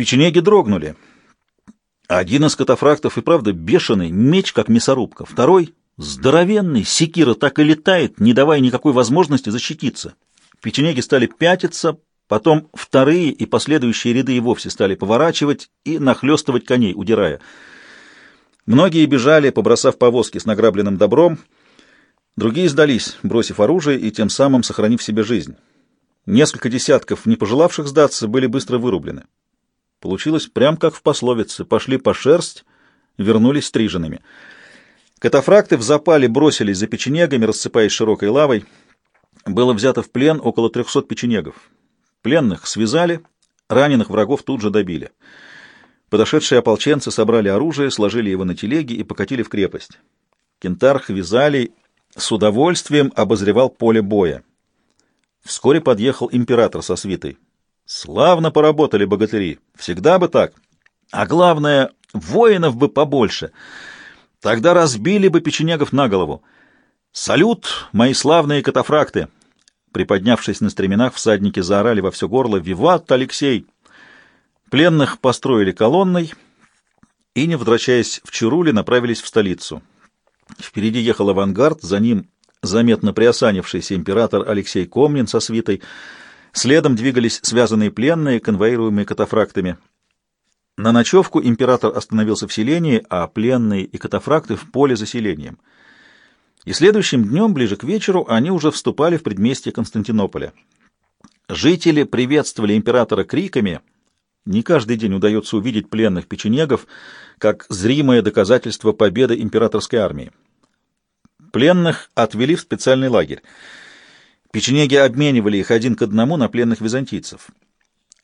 Печенеги дрогнули. Один из катафрактов и правда бешеный, меч как мясорубка. Второй — здоровенный, секира так и летает, не давая никакой возможности защититься. Печенеги стали пятиться, потом вторые и последующие ряды и вовсе стали поворачивать и нахлестывать коней, удирая. Многие бежали, побросав повозки с награбленным добром, другие сдались, бросив оружие и тем самым сохранив себе жизнь. Несколько десятков, не пожелавших сдаться, были быстро вырублены. Получилось прям как в пословице «пошли по шерсть», вернулись стриженными. Катафракты в запале бросились за печенегами, рассыпаясь широкой лавой. Было взято в плен около трехсот печенегов. Пленных связали, раненых врагов тут же добили. Подошедшие ополченцы собрали оружие, сложили его на телеги и покатили в крепость. Кентарх Визалий с удовольствием обозревал поле боя. Вскоре подъехал император со свитой. Славно поработали богатыри, всегда бы так. А главное, воинов бы побольше. Тогда разбили бы печенегов на голову. «Салют, мои славные катафракты!» Приподнявшись на стременах, всадники заорали во все горло «Виват, Алексей!» Пленных построили колонной и, не возвращаясь в Чарули, направились в столицу. Впереди ехал авангард, за ним заметно приосанившийся император Алексей Комнин со свитой. Следом двигались связанные пленные, конвоируемые катафрактами. На ночевку император остановился в селении, а пленные и катафракты в поле за селением. И следующим днем, ближе к вечеру, они уже вступали в предместье Константинополя. Жители приветствовали императора криками — не каждый день удается увидеть пленных печенегов как зримое доказательство победы императорской армии. Пленных отвели в специальный лагерь. Печенеги обменивали их один к одному на пленных византийцев.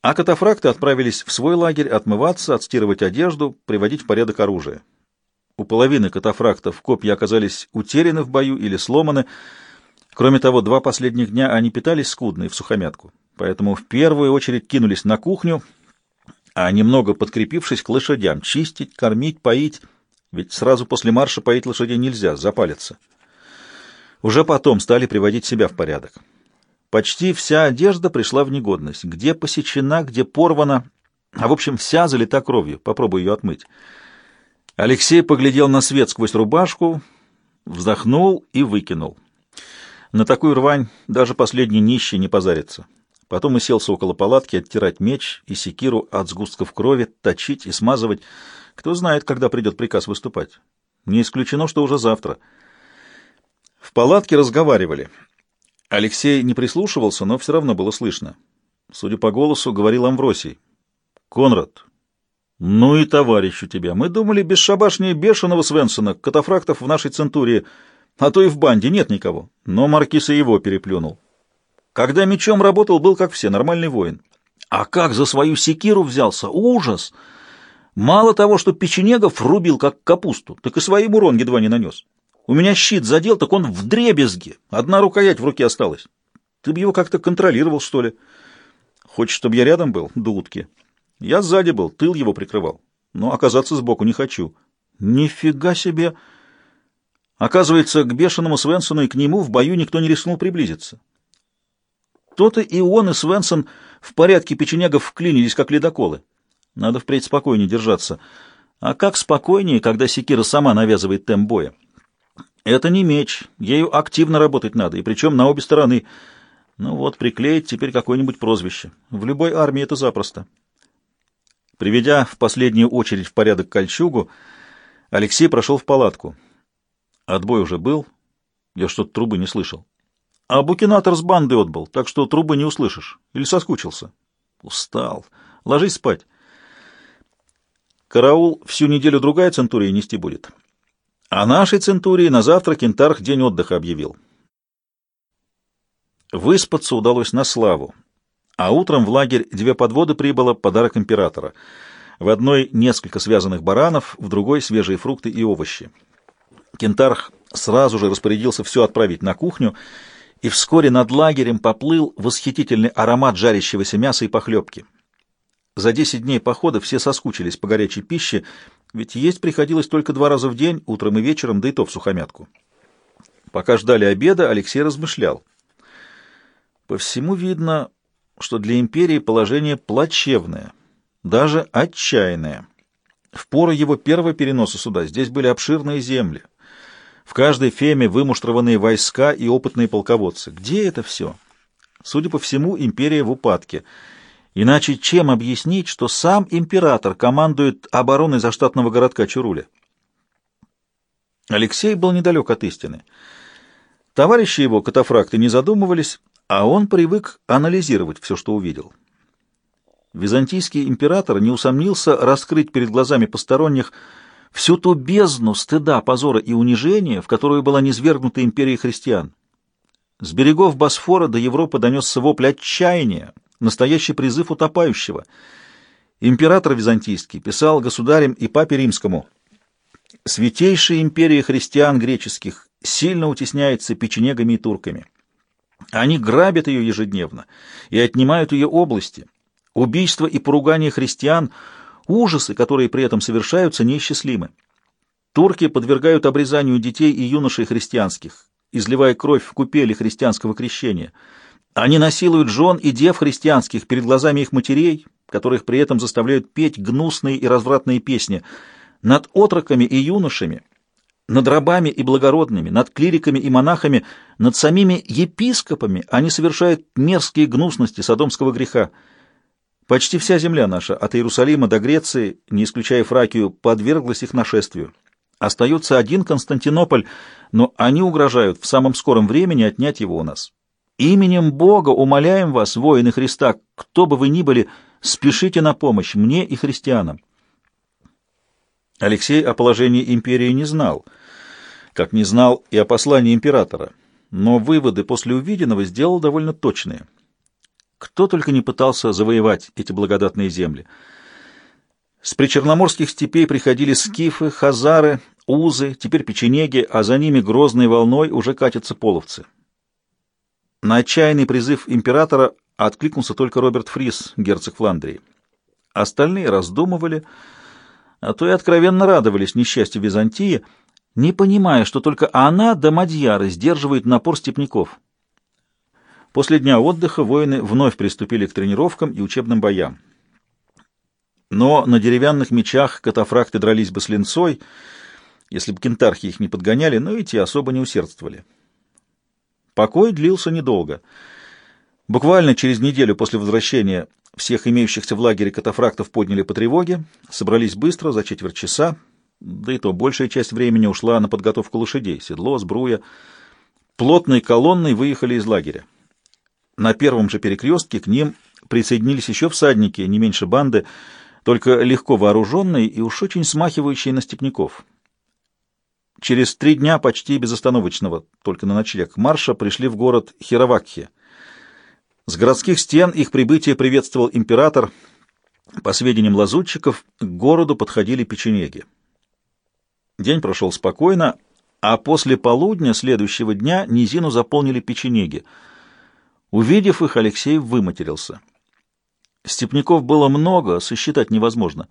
А катафракты отправились в свой лагерь отмываться, отстирывать одежду, приводить в порядок оружие. У половины катафрактов копья оказались утеряны в бою или сломаны. Кроме того, два последних дня они питались скудно и в сухомятку. Поэтому в первую очередь кинулись на кухню — а немного подкрепившись к лошадям, чистить, кормить, поить, ведь сразу после марша поить лошадей нельзя, запалится. Уже потом стали приводить себя в порядок. Почти вся одежда пришла в негодность, где посечена, где порвана, а в общем вся залита кровью, попробуй ее отмыть. Алексей поглядел на свет сквозь рубашку, вздохнул и выкинул. На такую рвань даже последний нищий не позарится. Потом уселся около палатки оттирать меч и секиру от сгустков крови, точить и смазывать. Кто знает, когда придет приказ выступать. Не исключено, что уже завтра. Палатке разговаривали. Алексей не прислушивался, но все равно было слышно. Судя по голосу, говорил Амвросий. «Конрад, ну и товарищ у тебя. Мы думали, бесшабашнее бешеного Свенсона, катафрактов в нашей центурии, а то и в банде нет никого». Но Маркиз и его переплюнул. Когда мечом работал, был как все, нормальный воин. А как за свою секиру взялся? Ужас! Мало того, что печенегов рубил как капусту, так и своим урон едва не нанес. У меня щит задел, так он в дребезге. Одна рукоять в руке осталась. Ты бы его как-то контролировал, что ли? Хочешь, чтобы я рядом был? До. Я сзади был, тыл его прикрывал. Но оказаться сбоку не хочу. Нифига себе! Оказывается, к бешеному Свенсону и к нему в бою никто не рискнул приблизиться. То-то и он, и Свенсон в порядке печенегов вклинились, как ледоколы. Надо впредь спокойнее держаться. А как спокойнее, когда секира сама навязывает темп боя? Это не меч, ею активно работать надо, и причем на обе стороны. Ну вот, приклеить теперь какое-нибудь прозвище. В любой армии это запросто. Приведя в последнюю очередь в порядок кольчугу, Алексей прошел в палатку. Отбой уже был, я что-то трубы не слышал. А букинатор с банды отбыл, так что трубы не услышишь. Или соскучился? Устал. Ложись спать. Караул всю неделю другая центурия нести будет. А нашей центурии на завтра Кентарх день отдыха объявил. Выспаться удалось на славу. А утром в лагерь две подводы прибыло подарок императора. В одной несколько связанных баранов, в другой свежие фрукты и овощи. Кентарх сразу же распорядился все отправить на кухню и вскоре над лагерем поплыл восхитительный аромат жарящегося мяса и похлебки. За десять дней похода все соскучились по горячей пище, ведь есть приходилось только два раза в день, утром и вечером, да и то в сухомятку. Пока ждали обеда, Алексей размышлял. По всему видно, что для империи положение плачевное. даже отчаянное. В пору его первого переноса сюда здесь были обширные земли. В каждой феме вымуштрованные войска и опытные полководцы. Где это все? Судя по всему, империя в упадке. Иначе чем объяснить, что сам император командует обороной заштатного городка Чуруля? Алексей был недалек от истины. Товарищи его, катафракты, не задумывались, а он привык анализировать все, что увидел. Византийский император не усомнился раскрыть перед глазами посторонних всю ту бездну стыда, позора и унижения, в которую была низвергнута империя христиан. С берегов Босфора до Европы донесся вопль отчаяния, настоящий призыв утопающего. Император византийский писал государям и папе римскому «Святейшая империя христиан греческих сильно утесняется печенегами и турками. Они грабят ее ежедневно и отнимают ее области» Убийства и поругания христиан, ужасы, которые при этом совершаются, неисчислимы. Турки подвергают обрезанию детей и юношей христианских, изливая кровь в купели христианского крещения. Они насилуют жен и дев христианских перед глазами их матерей, которых при этом заставляют петь гнусные и развратные песни над отроками и юношами, над рабами и благородными, над клириками и монахами, над самими епископами они совершают мерзкие гнусности содомского греха. Почти вся земля наша, от Иерусалима до Греции, не исключая Фракию, подверглась их нашествию. Остается один Константинополь, но они угрожают в самом скором времени отнять его у нас. Именем Бога умоляем вас, воины Христа, кто бы вы ни были, спешите на помощь мне и христианам. Алексей о положении империи не знал, как не знал и о послании императора, но выводы после увиденного сделал довольно точные. Кто только не пытался завоевать эти благодатные земли. С причерноморских степей приходили скифы, хазары, узы, теперь печенеги, а за ними грозной волной уже катятся половцы. На отчаянный призыв императора откликнулся только Роберт Фрис, герцог Фландрии. Остальные раздумывали, а то и откровенно радовались несчастью Византии, не понимая, что только она до Мадьяры сдерживает напор степняков. После дня отдыха воины вновь приступили к тренировкам и учебным боям. Но на деревянных мечах катафракты дрались бы с линцой, если бы кентархи их не подгоняли, но и те особо не усердствовали. Покой длился недолго. Буквально через неделю после возвращения всех имеющихся в лагере катафрактов подняли по тревоге, собрались быстро, за четверть часа, да и то большая часть времени ушла на подготовку лошадей, седло, сбруя. Плотной колонной выехали из лагеря. На первом же перекрестке к ним присоединились еще всадники, не меньше банды, только легко вооруженные и уж очень смахивающие на степняков. Через три дня почти безостановочного, только на ночлег, марша пришли в город Хировакхи. С городских стен их прибытие приветствовал император. По сведениям лазутчиков, к городу подходили печенеги. День прошел спокойно, а после полудня следующего дня низину заполнили печенеги — Увидев их, Алексей выматерился. Степняков было много, сосчитать невозможно.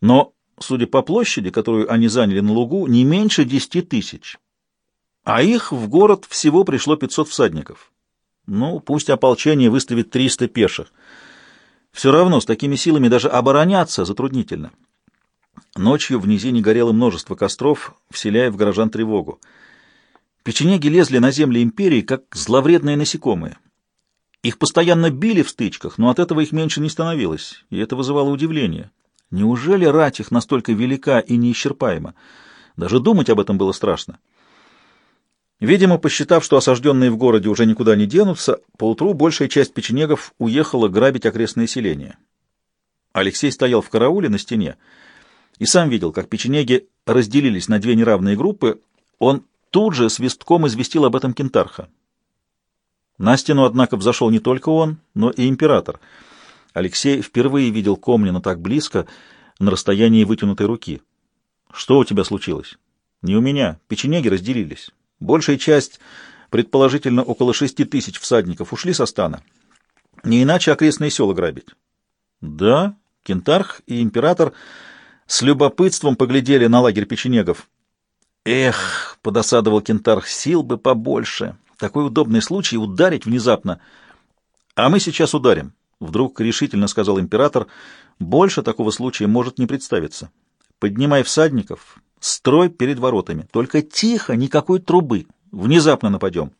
Но, судя по площади, которую они заняли на лугу, не меньше десяти тысяч. А их в город всего пришло пятьсот всадников. Ну, пусть ополчение выставит триста пеших. Все равно с такими силами даже обороняться затруднительно. Ночью в низине горело множество костров, вселяя в горожан тревогу. Печенеги лезли на земли империи, как зловредные насекомые. Их постоянно били в стычках, но от этого их меньше не становилось, и это вызывало удивление. Неужели рать их настолько велика и неисчерпаема? Даже думать об этом было страшно. Видимо, посчитав, что осажденные в городе уже никуда не денутся, поутру большая часть печенегов уехала грабить окрестные селения. Алексей стоял в карауле на стене и сам видел, как печенеги разделились на две неравные группы. Он тут же свистком известил об этом кентарха. На стену, однако, взошел не только он, но и император. Алексей впервые видел Комнина так близко, на расстоянии вытянутой руки. «Что у тебя случилось?» «Не у меня. Печенеги разделились. Большая часть, предположительно около шести тысяч всадников, ушли со стана. Не иначе окрестные села грабить». «Да?» Кентарх и император с любопытством поглядели на лагерь печенегов. «Эх!» — подосадовал Кентарх, — «сил бы побольше». Такой удобный случай ударить внезапно. А мы сейчас ударим, вдруг решительно сказал император. Больше такого случая может не представиться. Поднимай всадников, строй перед воротами. Только тихо, никакой трубы. Внезапно нападем.